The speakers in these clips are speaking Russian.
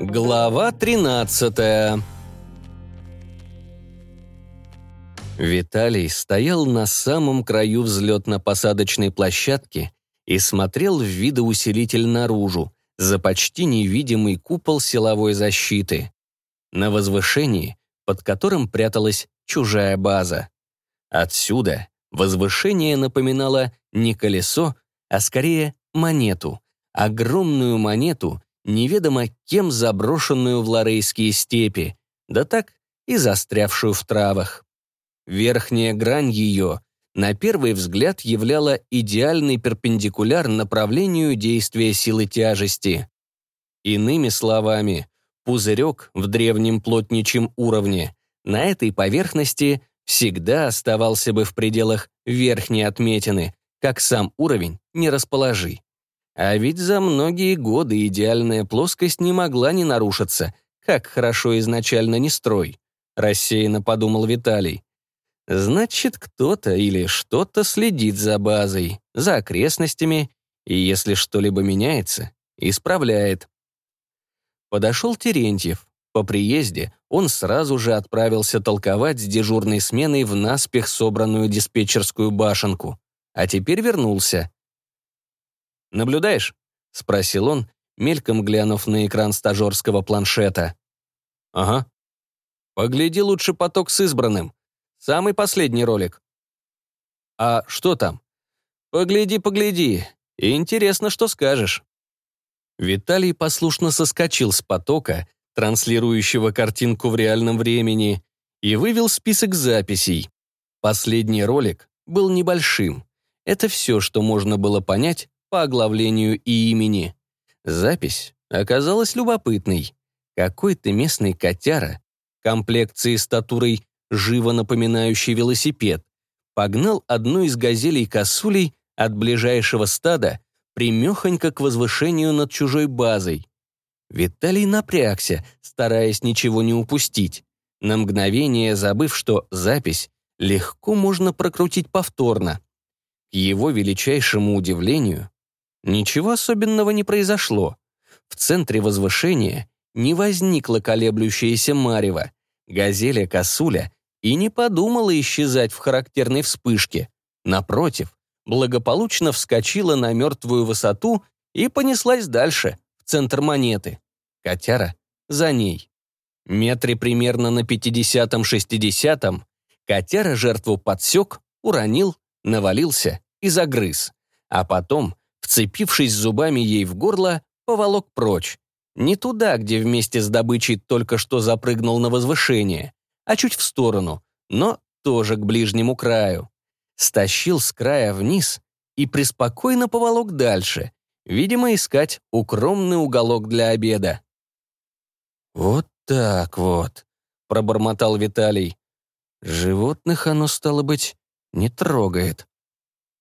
Глава 13 Виталий стоял на самом краю взлетно-посадочной площадки и смотрел в видоусилитель наружу, за почти невидимый купол силовой защиты. На возвышении, под которым пряталась чужая база. Отсюда возвышение напоминало не колесо, а скорее монету. Огромную монету, неведомо кем заброшенную в ларейские степи, да так и застрявшую в травах. Верхняя грань ее на первый взгляд являла идеальный перпендикуляр направлению действия силы тяжести. Иными словами, пузырек в древнем плотничьем уровне на этой поверхности всегда оставался бы в пределах верхней отметины, как сам уровень не расположи. А ведь за многие годы идеальная плоскость не могла не нарушиться, как хорошо изначально не строй, рассеянно подумал Виталий. Значит, кто-то или что-то следит за базой, за окрестностями, и если что-либо меняется, исправляет. Подошел Терентьев. По приезде он сразу же отправился толковать с дежурной сменой в наспех собранную диспетчерскую башенку, а теперь вернулся. «Наблюдаешь?» — спросил он, мельком глянув на экран стажерского планшета. «Ага. Погляди лучше поток с избранным. Самый последний ролик. А что там? Погляди, погляди. Интересно, что скажешь. Виталий послушно соскочил с потока, транслирующего картинку в реальном времени, и вывел список записей. Последний ролик был небольшим. Это все, что можно было понять по оглавлению и имени. Запись оказалась любопытной. Какой-то местный котяра, комплекции статурой живо напоминающий велосипед, погнал одну из газелей-косулей от ближайшего стада примехонько к возвышению над чужой базой. Виталий напрягся, стараясь ничего не упустить, на мгновение забыв, что запись легко можно прокрутить повторно. К его величайшему удивлению, ничего особенного не произошло. В центре возвышения не возникла колеблющаяся марево. Газеля-косуля и не подумала исчезать в характерной вспышке. Напротив, благополучно вскочила на мертвую высоту и понеслась дальше, в центр монеты. Котяра за ней. Метре примерно на 50-60 котяра жертву подсек, уронил, навалился и загрыз. А потом, вцепившись зубами ей в горло, поволок прочь. Не туда, где вместе с добычей только что запрыгнул на возвышение, а чуть в сторону, но тоже к ближнему краю. Стащил с края вниз и преспокойно поволок дальше, видимо, искать укромный уголок для обеда. «Вот так вот», — пробормотал Виталий. «Животных оно, стало быть, не трогает».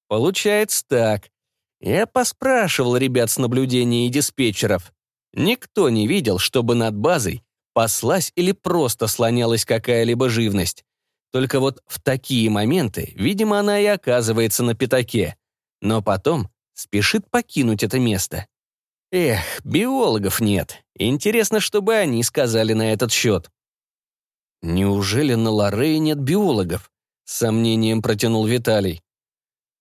«Получается так. Я поспрашивал ребят с наблюдения и диспетчеров. Никто не видел, чтобы над базой паслась или просто слонялась какая-либо живность. Только вот в такие моменты, видимо, она и оказывается на пятаке. Но потом спешит покинуть это место. Эх, биологов нет. Интересно, что бы они сказали на этот счет. Неужели на Лорее нет биологов? Сомнением протянул Виталий.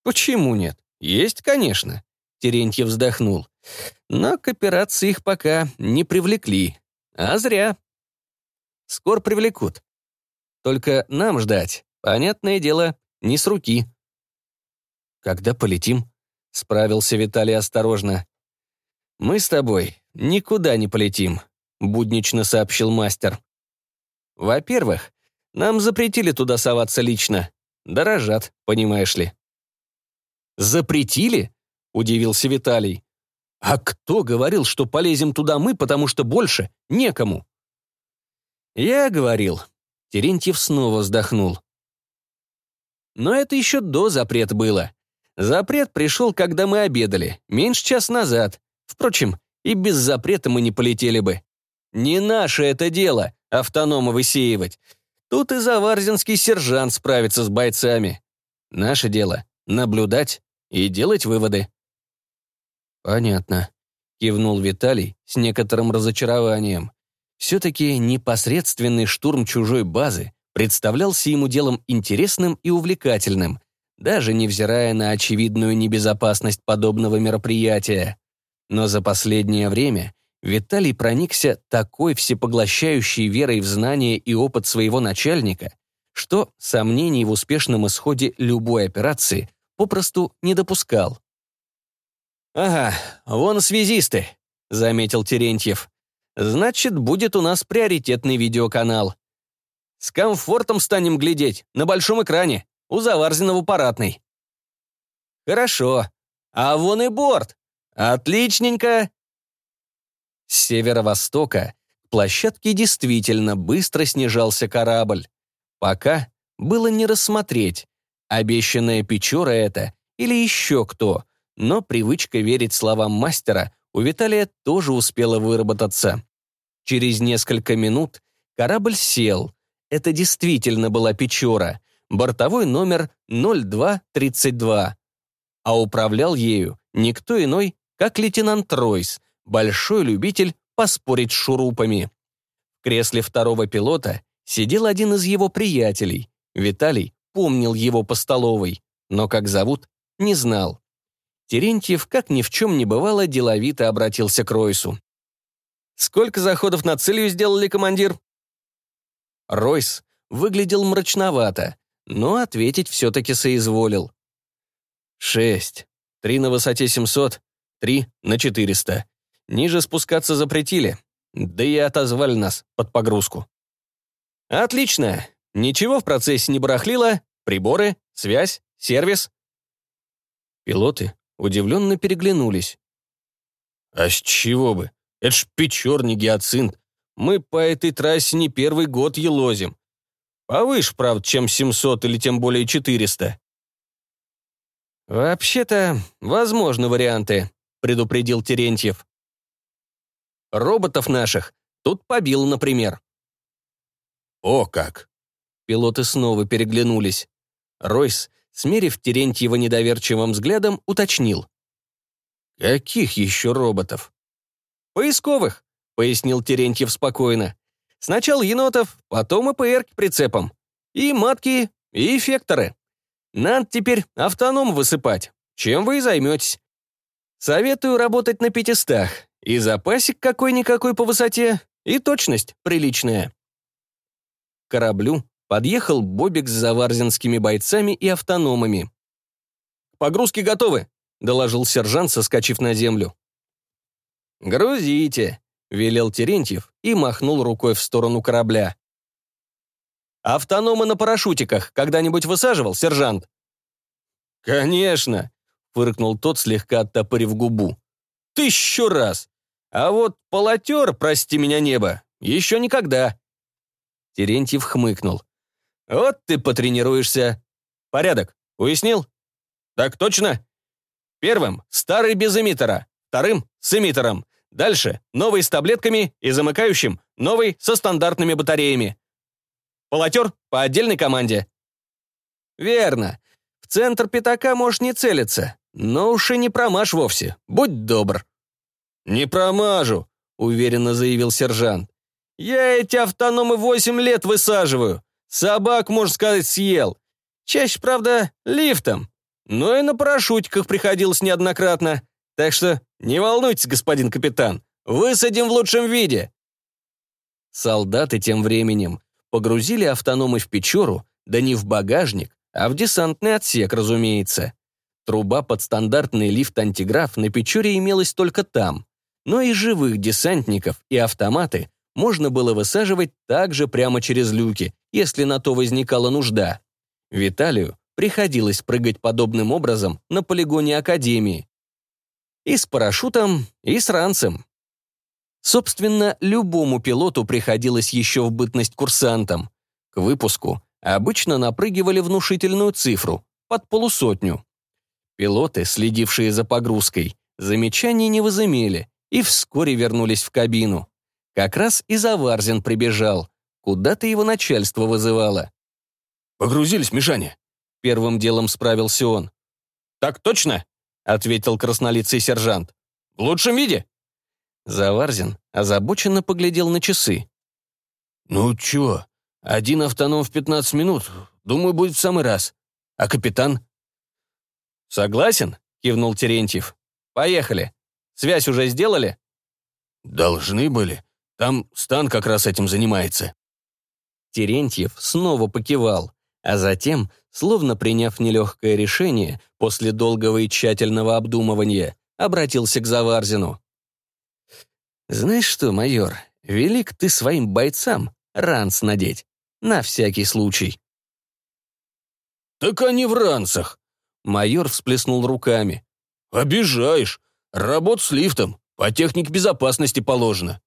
Почему нет? Есть, конечно. Терентьев вздохнул. Но к операции их пока не привлекли. А зря. Скоро привлекут. Только нам ждать, понятное дело, не с руки. Когда полетим? Справился Виталий осторожно. Мы с тобой никуда не полетим, буднично сообщил мастер. Во-первых, нам запретили туда соваться лично. Дорожат, понимаешь ли. Запретили? Удивился Виталий. А кто говорил, что полезем туда мы, потому что больше некому? «Я говорил». Терентьев снова вздохнул. Но это еще до запрета было. Запрет пришел, когда мы обедали, меньше час назад. Впрочем, и без запрета мы не полетели бы. Не наше это дело, автонома высеивать. Тут и заварзинский сержант справится с бойцами. Наше дело — наблюдать и делать выводы. Понятно. кивнул Виталий с некоторым разочарованием. Все-таки непосредственный штурм чужой базы представлялся ему делом интересным и увлекательным, даже невзирая на очевидную небезопасность подобного мероприятия. Но за последнее время Виталий проникся такой всепоглощающей верой в знания и опыт своего начальника, что сомнений в успешном исходе любой операции попросту не допускал. «Ага, вон связисты», — заметил Терентьев. «Значит, будет у нас приоритетный видеоканал. С комфортом станем глядеть, на большом экране, у Заварзина в аппаратной». «Хорошо. А вон и борт. Отличненько». С северо-востока к площадке действительно быстро снижался корабль. Пока было не рассмотреть, обещанная Печора это или еще кто — но привычка верить словам мастера у Виталия тоже успела выработаться. Через несколько минут корабль сел. Это действительно была Печора, бортовой номер 0232. А управлял ею никто иной, как лейтенант Ройс, большой любитель поспорить с шурупами. В кресле второго пилота сидел один из его приятелей. Виталий помнил его по столовой, но как зовут, не знал. Терентьев, как ни в чем не бывало, деловито обратился к Ройсу. «Сколько заходов на целью сделали, командир?» Ройс выглядел мрачновато, но ответить все-таки соизволил. «Шесть. Три на высоте 700, три на 400. Ниже спускаться запретили, да и отозвали нас под погрузку». «Отлично. Ничего в процессе не барахлило? Приборы, связь, сервис?» Пилоты удивленно переглянулись. «А с чего бы? Это ж Печор, гиацинт. Мы по этой трассе не первый год елозим. Повыше, правда, чем 700 или тем более 400». «Вообще-то, возможны варианты», — предупредил Терентьев. «Роботов наших тут побил, например». «О как!» Пилоты снова переглянулись. Ройс смерив Терентьева недоверчивым взглядом, уточнил. «Каких еще роботов?» «Поисковых», — пояснил Терентьев спокойно. «Сначала енотов, потом и ПР к прицепам. И матки, и эффекторы. Надо теперь автоном высыпать. Чем вы и займетесь. Советую работать на пятистах. И запасик какой-никакой по высоте, и точность приличная». Кораблю Подъехал Бобик с заварзинскими бойцами и автономами. «Погрузки готовы», — доложил сержант, соскочив на землю. «Грузите», — велел Терентьев и махнул рукой в сторону корабля. «Автономы на парашютиках когда-нибудь высаживал, сержант?» «Конечно», — фыркнул тот, слегка оттопырив губу. «Тысячу раз! А вот полотер, прости меня небо, еще никогда». Терентьев хмыкнул. Вот ты потренируешься. Порядок. Уяснил? Так точно? Первым — старый без эмиттера. Вторым — с эмиттером. Дальше — новый с таблетками и замыкающим, новый со стандартными батареями. Полотер по отдельной команде. Верно. В центр пятака можешь не целиться, но уж и не промажь вовсе. Будь добр. Не промажу, уверенно заявил сержант. Я эти автономы восемь лет высаживаю. Собак, можно сказать, съел. Чаще, правда, лифтом. Но и на парашютиках приходилось неоднократно. Так что не волнуйтесь, господин капитан. Высадим в лучшем виде. Солдаты тем временем погрузили автономы в Печору, да не в багажник, а в десантный отсек, разумеется. Труба под стандартный лифт-антиграф на Печоре имелась только там. Но и живых десантников, и автоматы можно было высаживать также прямо через люки, если на то возникала нужда. Виталию приходилось прыгать подобным образом на полигоне Академии. И с парашютом, и с ранцем. Собственно, любому пилоту приходилось еще в бытность курсантом. К выпуску обычно напрыгивали внушительную цифру, под полусотню. Пилоты, следившие за погрузкой, замечаний не возымели и вскоре вернулись в кабину. Как раз и Заварзин прибежал. Куда-то его начальство вызывало. «Погрузились, Мишаня?» Первым делом справился он. «Так точно?» — ответил краснолицый сержант. «В лучшем виде? Заварзин озабоченно поглядел на часы. «Ну чё, один автоном в 15 минут, думаю, будет в самый раз. А капитан?» «Согласен?» — кивнул Терентьев. «Поехали. Связь уже сделали?» «Должны были. Там Стан как раз этим занимается». Терентьев снова покивал, а затем, словно приняв нелегкое решение, после долгого и тщательного обдумывания, обратился к Заварзину. «Знаешь что, майор, велик ты своим бойцам ранц надеть, на всякий случай». «Так они в ранцах», — майор всплеснул руками. «Обижаешь. Работа с лифтом. По технике безопасности положено».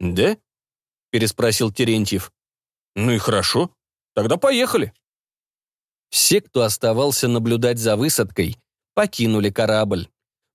«Да?» — переспросил Терентьев. «Ну и хорошо. Тогда поехали». Все, кто оставался наблюдать за высадкой, покинули корабль.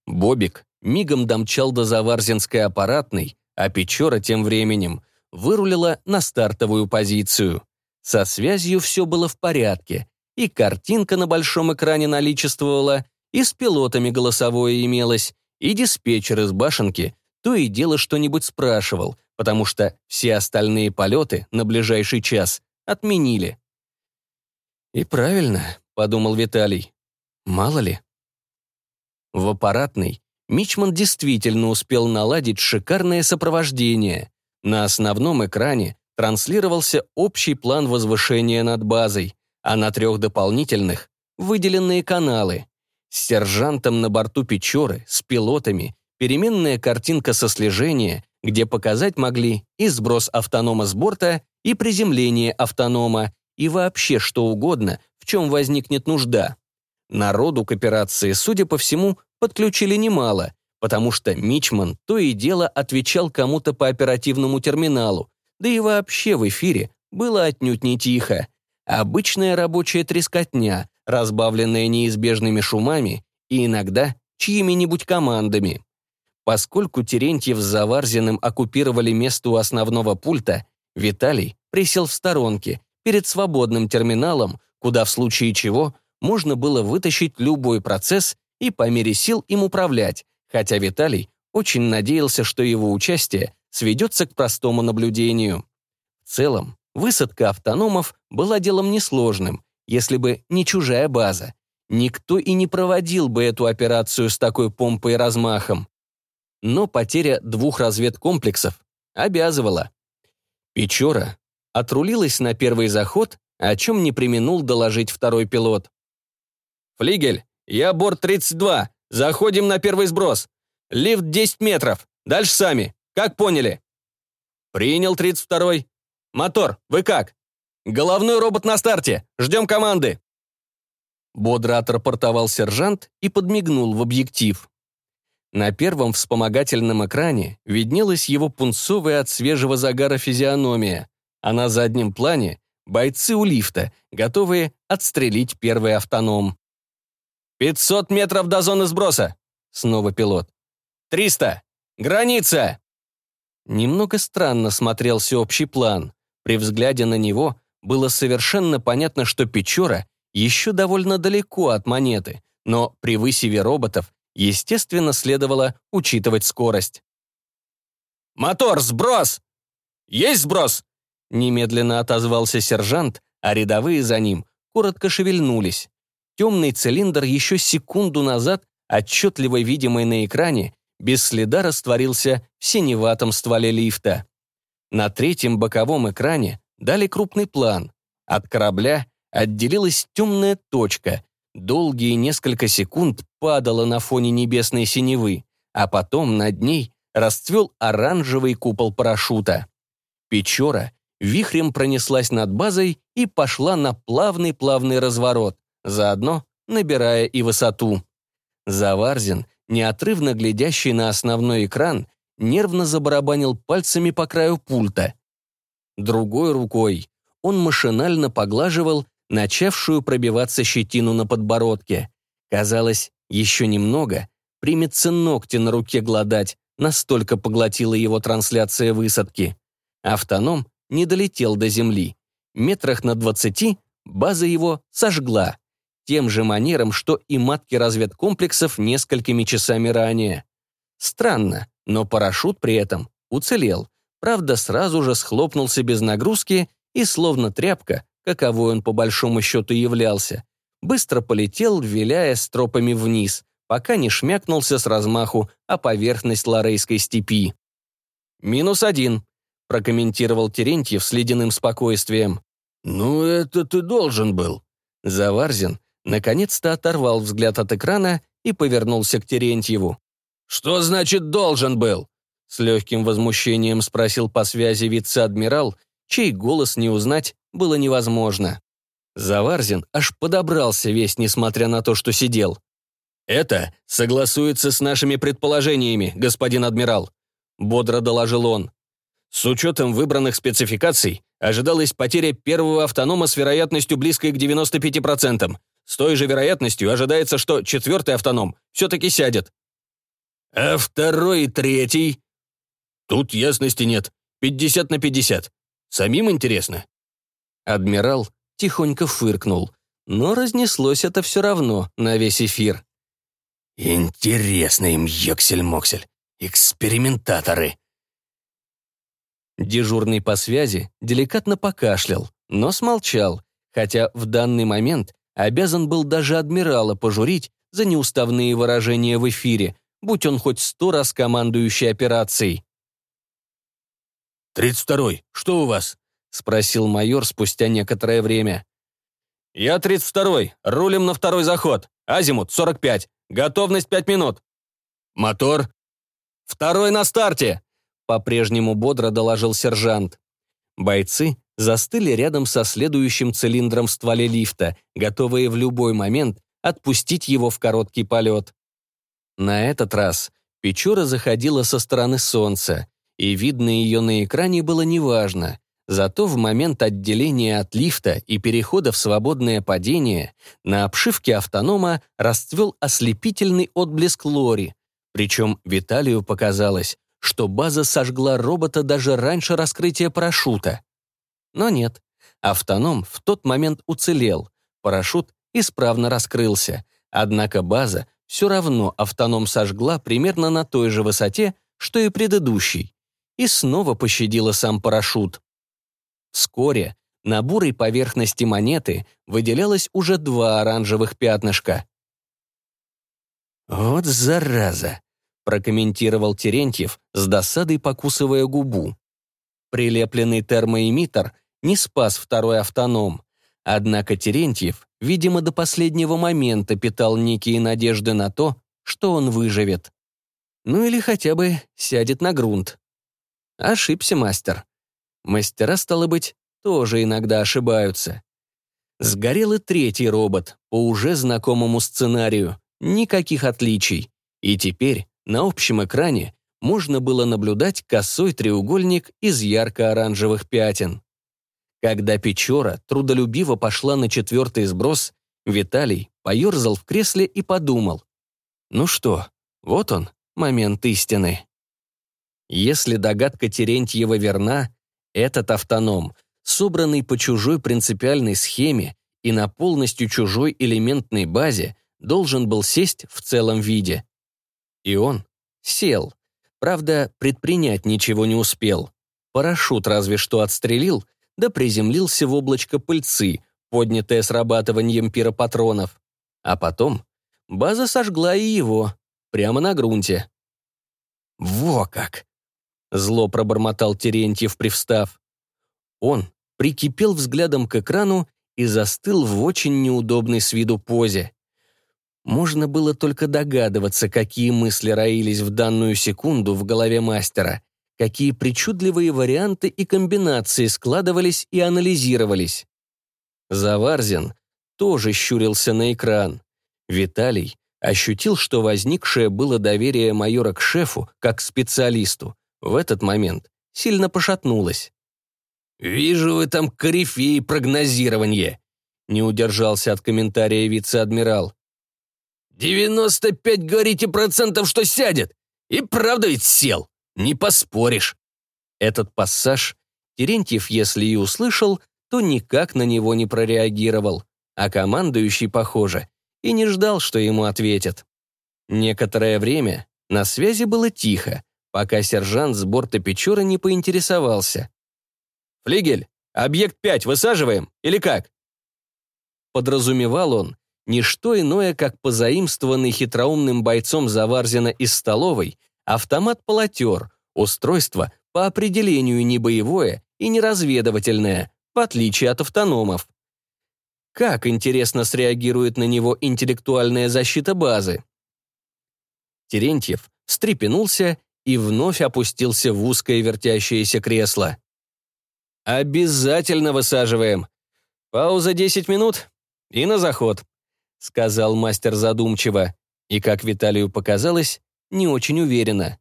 Бобик мигом домчал до Заварзинской аппаратной, а Печора тем временем вырулила на стартовую позицию. Со связью все было в порядке, и картинка на большом экране наличествовала, и с пилотами голосовое имелось, и диспетчер из башенки то и дело что-нибудь спрашивал, потому что все остальные полеты на ближайший час отменили. «И правильно», — подумал Виталий. «Мало ли». В аппаратной Мичман действительно успел наладить шикарное сопровождение. На основном экране транслировался общий план возвышения над базой, а на трех дополнительных — выделенные каналы. С сержантом на борту Печоры, с пилотами, переменная картинка со слежения, где показать могли и сброс автонома с борта, и приземление автонома, и вообще что угодно, в чем возникнет нужда. Народу к операции, судя по всему, подключили немало, потому что Мичман то и дело отвечал кому-то по оперативному терминалу, да и вообще в эфире было отнюдь не тихо. Обычная рабочая трескотня, разбавленная неизбежными шумами и иногда чьими-нибудь командами. Поскольку Терентьев с Заварзиным оккупировали место у основного пульта, Виталий присел в сторонке, перед свободным терминалом, куда в случае чего можно было вытащить любой процесс и по мере сил им управлять, хотя Виталий очень надеялся, что его участие сведется к простому наблюдению. В целом, высадка автономов была делом несложным, если бы не чужая база. Никто и не проводил бы эту операцию с такой помпой и размахом. Но потеря двух разведкомплексов обязывала. Печора отрулилась на первый заход, о чем не применул доложить второй пилот. «Флигель, я борт 32. Заходим на первый сброс. Лифт 10 метров. Дальше сами. Как поняли?» «Принял 32-й. Мотор, вы как?» «Головной робот на старте. Ждем команды». Бодро отрапортовал сержант и подмигнул в объектив. На первом вспомогательном экране виднелась его пунцовая от свежего загара физиономия, а на заднем плане — бойцы у лифта, готовые отстрелить первый автоном. «Пятьсот метров до зоны сброса!» Снова пилот. «Триста! Граница!» Немного странно смотрелся общий план. При взгляде на него было совершенно понятно, что Печора еще довольно далеко от монеты, но при высеве роботов, естественно, следовало учитывать скорость. «Мотор, сброс!» «Есть сброс!» Немедленно отозвался сержант, а рядовые за ним коротко шевельнулись. Темный цилиндр еще секунду назад, отчетливо видимый на экране, без следа растворился в синеватом стволе лифта. На третьем боковом экране дали крупный план. От корабля отделилась темная точка, долгие несколько секунд падала на фоне небесной синевы, а потом над ней расцвел оранжевый купол парашюта. Печора вихрем пронеслась над базой и пошла на плавный-плавный разворот заодно набирая и высоту. Заварзин, неотрывно глядящий на основной экран, нервно забарабанил пальцами по краю пульта. Другой рукой он машинально поглаживал начавшую пробиваться щетину на подбородке. Казалось, еще немного, примется ногти на руке гладать, настолько поглотила его трансляция высадки. Автоном не долетел до земли. Метрах на двадцати база его сожгла тем же манером, что и матки разведкомплексов несколькими часами ранее. Странно, но парашют при этом уцелел. Правда, сразу же схлопнулся без нагрузки и, словно тряпка, каковой он по большому счету являлся, быстро полетел, виляя стропами вниз, пока не шмякнулся с размаху о поверхность Лорейской степи. «Минус один», — прокомментировал Терентьев с ледяным спокойствием. «Ну, это ты должен был». Заварзин наконец-то оторвал взгляд от экрана и повернулся к Терентьеву. «Что значит «должен был»?» С легким возмущением спросил по связи вице-адмирал, чей голос не узнать было невозможно. Заварзин аж подобрался весь, несмотря на то, что сидел. «Это согласуется с нашими предположениями, господин адмирал», — бодро доложил он. «С учетом выбранных спецификаций ожидалась потеря первого автонома с вероятностью близкой к 95%. С той же вероятностью ожидается, что четвертый автоном все-таки сядет. А второй и третий? Тут ясности нет. 50 на 50. Самим интересно. Адмирал тихонько фыркнул, но разнеслось это все равно на весь эфир. Интересно им, Йоксель-Моксель. Экспериментаторы. Дежурный по связи деликатно покашлял, но смолчал, хотя в данный момент обязан был даже адмирала пожурить за неуставные выражения в эфире, будь он хоть сто раз командующий операцией. «Тридцать второй, что у вас?» — спросил майор спустя некоторое время. «Я тридцать второй, рулим на второй заход. Азимут, сорок пять. Готовность пять минут». «Мотор?» «Второй на старте!» — по-прежнему бодро доложил сержант. Бойцы застыли рядом со следующим цилиндром в стволе лифта, готовые в любой момент отпустить его в короткий полет. На этот раз Печора заходила со стороны солнца, и видно ее на экране было неважно. Зато в момент отделения от лифта и перехода в свободное падение на обшивке автонома расцвел ослепительный отблеск Лори, причем Виталию показалось, что база сожгла робота даже раньше раскрытия парашюта. Но нет, автоном в тот момент уцелел, парашют исправно раскрылся, однако база все равно автоном сожгла примерно на той же высоте, что и предыдущий, и снова пощадила сам парашют. Вскоре на бурой поверхности монеты выделялось уже два оранжевых пятнышка. «Вот зараза!» — прокомментировал Терентьев, с досадой покусывая губу. Прилепленный термоэмиттер не спас второй автоном. Однако Терентьев, видимо, до последнего момента питал некие надежды на то, что он выживет. Ну или хотя бы сядет на грунт. Ошибся мастер. Мастера, стало быть, тоже иногда ошибаются. Сгорел и третий робот, по уже знакомому сценарию. Никаких отличий. И теперь на общем экране можно было наблюдать косой треугольник из ярко-оранжевых пятен. Когда Печора трудолюбиво пошла на четвертый сброс, Виталий поерзал в кресле и подумал. Ну что, вот он, момент истины. Если догадка Терентьева верна, этот автоном, собранный по чужой принципиальной схеме и на полностью чужой элементной базе, должен был сесть в целом виде. И он сел. Правда, предпринять ничего не успел. Парашют разве что отстрелил, да приземлился в облачко пыльцы, поднятое срабатыванием пиропатронов. А потом база сожгла и его, прямо на грунте. «Во как!» — зло пробормотал Терентьев, привстав. Он прикипел взглядом к экрану и застыл в очень неудобной с виду позе. Можно было только догадываться, какие мысли роились в данную секунду в голове мастера, какие причудливые варианты и комбинации складывались и анализировались. Заварзин тоже щурился на экран. Виталий ощутил, что возникшее было доверие майора к шефу, как к специалисту, в этот момент сильно пошатнулось. «Вижу вы там корифеи прогнозирования», — не удержался от комментария вице-адмирал. «Девяносто пять, говорите, процентов, что сядет. И правда ведь сел. Не поспоришь. Этот пассаж Терентьев, если и услышал, то никак на него не прореагировал, а командующий, похоже, и не ждал, что ему ответят. Некоторое время на связи было тихо, пока сержант с борта Печора не поинтересовался. «Флигель, объект 5 высаживаем или как?» Подразумевал он не что иное, как позаимствованный хитроумным бойцом Заварзина из столовой автомат-полотер, устройство по определению не боевое и не разведывательное, в отличие от автономов. Как, интересно, среагирует на него интеллектуальная защита базы? Терентьев встрепенулся и вновь опустился в узкое вертящееся кресло. «Обязательно высаживаем. Пауза 10 минут и на заход», — сказал мастер задумчиво, и, как Виталию показалось, не очень уверенно.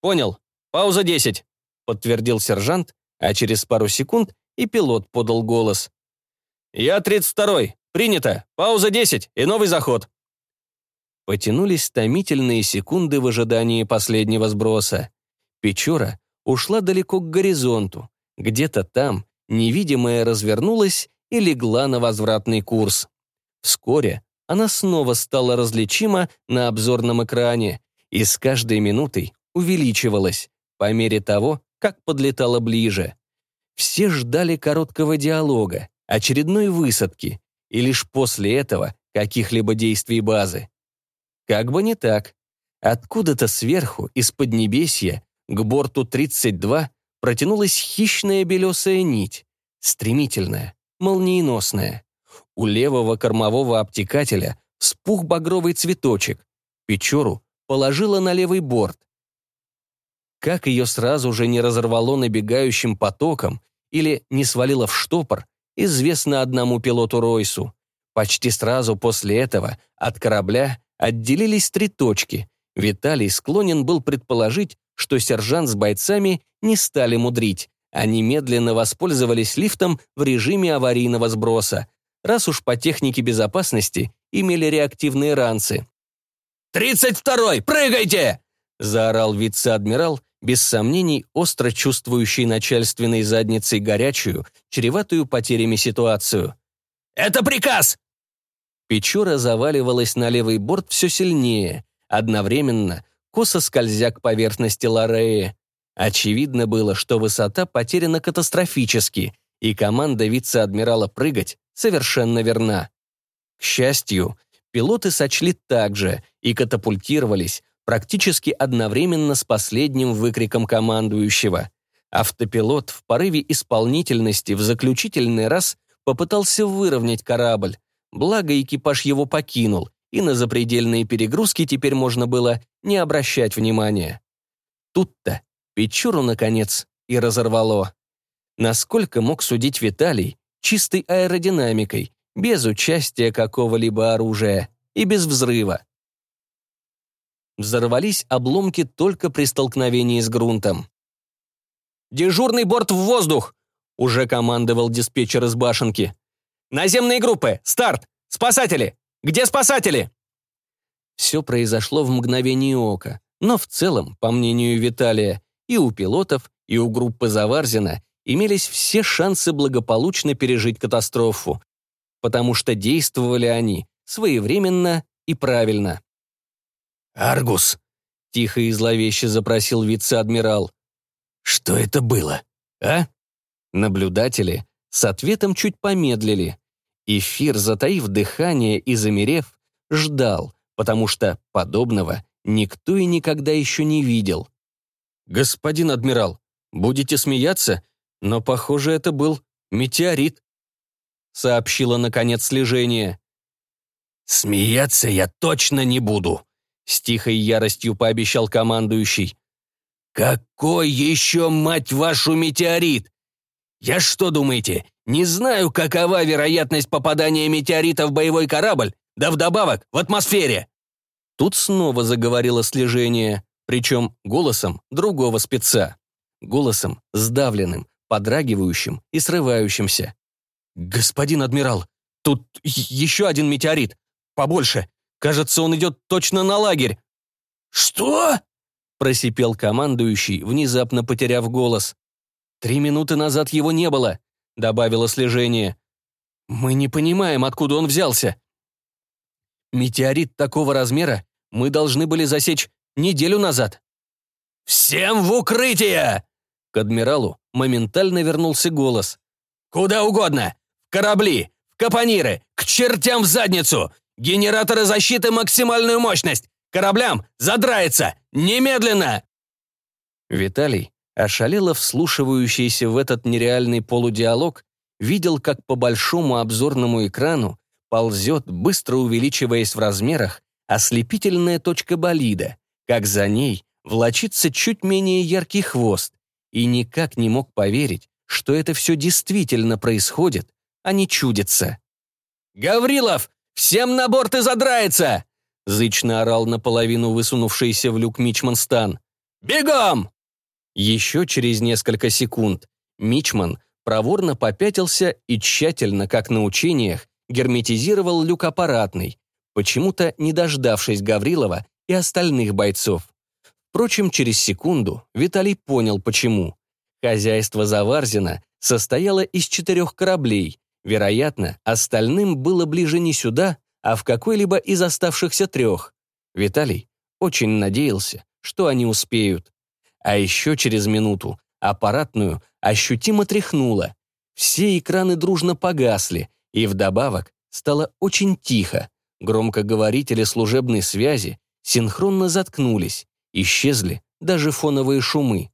«Понял. Пауза 10», — подтвердил сержант, а через пару секунд и пилот подал голос. «Я 32-й. Принято. Пауза 10 и новый заход». Потянулись томительные секунды в ожидании последнего сброса. Печора ушла далеко к горизонту. Где-то там невидимая развернулась и легла на возвратный курс. Вскоре она снова стала различима на обзорном экране и с каждой минутой увеличивалась по мере того, как подлетала ближе. Все ждали короткого диалога, очередной высадки, и лишь после этого каких-либо действий базы. Как бы не так. Откуда-то сверху, из под небесья, к борту 32 протянулась хищная белесая нить, стремительная, молниеносная. У левого кормового обтекателя вспух багровый цветочек. Печору положила на левый борт. Как ее сразу же не разорвало набегающим потоком или не свалило в штопор, известно одному пилоту Ройсу. Почти сразу после этого от корабля отделились три точки. Виталий склонен был предположить, что сержант с бойцами не стали мудрить. Они медленно воспользовались лифтом в режиме аварийного сброса, раз уж по технике безопасности имели реактивные ранцы. «Тридцать второй! Прыгайте!» — заорал вице-адмирал, без сомнений остро чувствующий начальственной задницей горячую, чреватую потерями ситуацию. «Это приказ! Печора заваливалась на левый борт все сильнее, одновременно косо скользя к поверхности Лореи. Очевидно было, что высота потеряна катастрофически, и команда вице-адмирала прыгать совершенно верна. К счастью, пилоты сочли так же и катапультировались практически одновременно с последним выкриком командующего. Автопилот в порыве исполнительности в заключительный раз попытался выровнять корабль, Благо, экипаж его покинул, и на запредельные перегрузки теперь можно было не обращать внимания. Тут-то Печору, наконец, и разорвало. Насколько мог судить Виталий, чистой аэродинамикой, без участия какого-либо оружия и без взрыва. Взорвались обломки только при столкновении с грунтом. «Дежурный борт в воздух!» — уже командовал диспетчер из башенки. Наземные группы! Старт! Спасатели! Где спасатели?» Все произошло в мгновение ока, но в целом, по мнению Виталия, и у пилотов, и у группы Заварзина имелись все шансы благополучно пережить катастрофу, потому что действовали они своевременно и правильно. «Аргус», — тихо и зловеще запросил вице-адмирал, — «что это было, а?» Наблюдатели с ответом чуть помедлили. Эфир, затаив дыхание и замерев, ждал, потому что подобного никто и никогда еще не видел. «Господин адмирал, будете смеяться, но, похоже, это был метеорит», сообщила, наконец, слежение. «Смеяться я точно не буду», с тихой яростью пообещал командующий. «Какой еще, мать вашу, метеорит? Я что думаете, не знаю, какова вероятность попадания метеорита в боевой корабль, да вдобавок в атмосфере?» Тут снова заговорило слежение, причем голосом другого спеца. Голосом сдавленным, подрагивающим и срывающимся. «Господин адмирал, тут еще один метеорит. Побольше. Кажется, он идет точно на лагерь». «Что?» — просипел командующий, внезапно потеряв голос. «Три минуты назад его не было», — добавило слежение. «Мы не понимаем, откуда он взялся. Метеорит такого размера мы должны были засечь неделю назад». «Всем в укрытие!» К адмиралу моментально вернулся голос. «Куда угодно! В корабли! В капониры! К чертям в задницу! Генераторы защиты максимальную мощность! Кораблям задрается! Немедленно!» Виталий, ошалело вслушивающийся в этот нереальный полудиалог, видел, как по большому обзорному экрану ползет, быстро увеличиваясь в размерах, ослепительная точка болида, как за ней влочится чуть менее яркий хвост, и никак не мог поверить, что это все действительно происходит, а не чудится. «Гаврилов, всем на борт и задрается!» зычно орал наполовину высунувшийся в люк Мичман Стан. «Бегом!» Еще через несколько секунд Мичман проворно попятился и тщательно, как на учениях, герметизировал люк аппаратный, почему-то не дождавшись Гаврилова и остальных бойцов. Впрочем, через секунду Виталий понял, почему. Хозяйство Заварзина состояло из четырех кораблей. Вероятно, остальным было ближе не сюда, а в какой-либо из оставшихся трех. Виталий очень надеялся, что они успеют. А еще через минуту аппаратную ощутимо тряхнуло. Все экраны дружно погасли, и вдобавок стало очень тихо. Громкоговорители служебной связи синхронно заткнулись, исчезли даже фоновые шумы.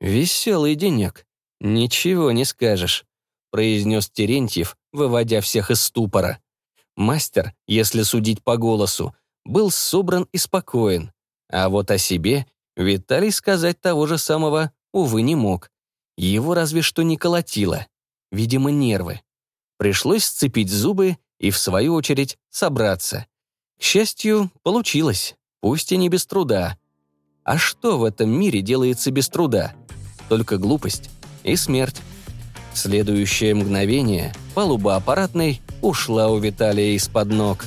«Веселый денек, ничего не скажешь», произнес Терентьев, выводя всех из ступора. Мастер, если судить по голосу, был собран и спокоен, а вот о себе Виталий сказать того же самого, увы, не мог. Его разве что не колотило. Видимо, нервы. Пришлось сцепить зубы и, в свою очередь, собраться. К счастью, получилось, пусть и не без труда. А что в этом мире делается без труда? Только глупость и смерть. Следующее мгновение палуба аппаратной ушла у Виталия из-под ног.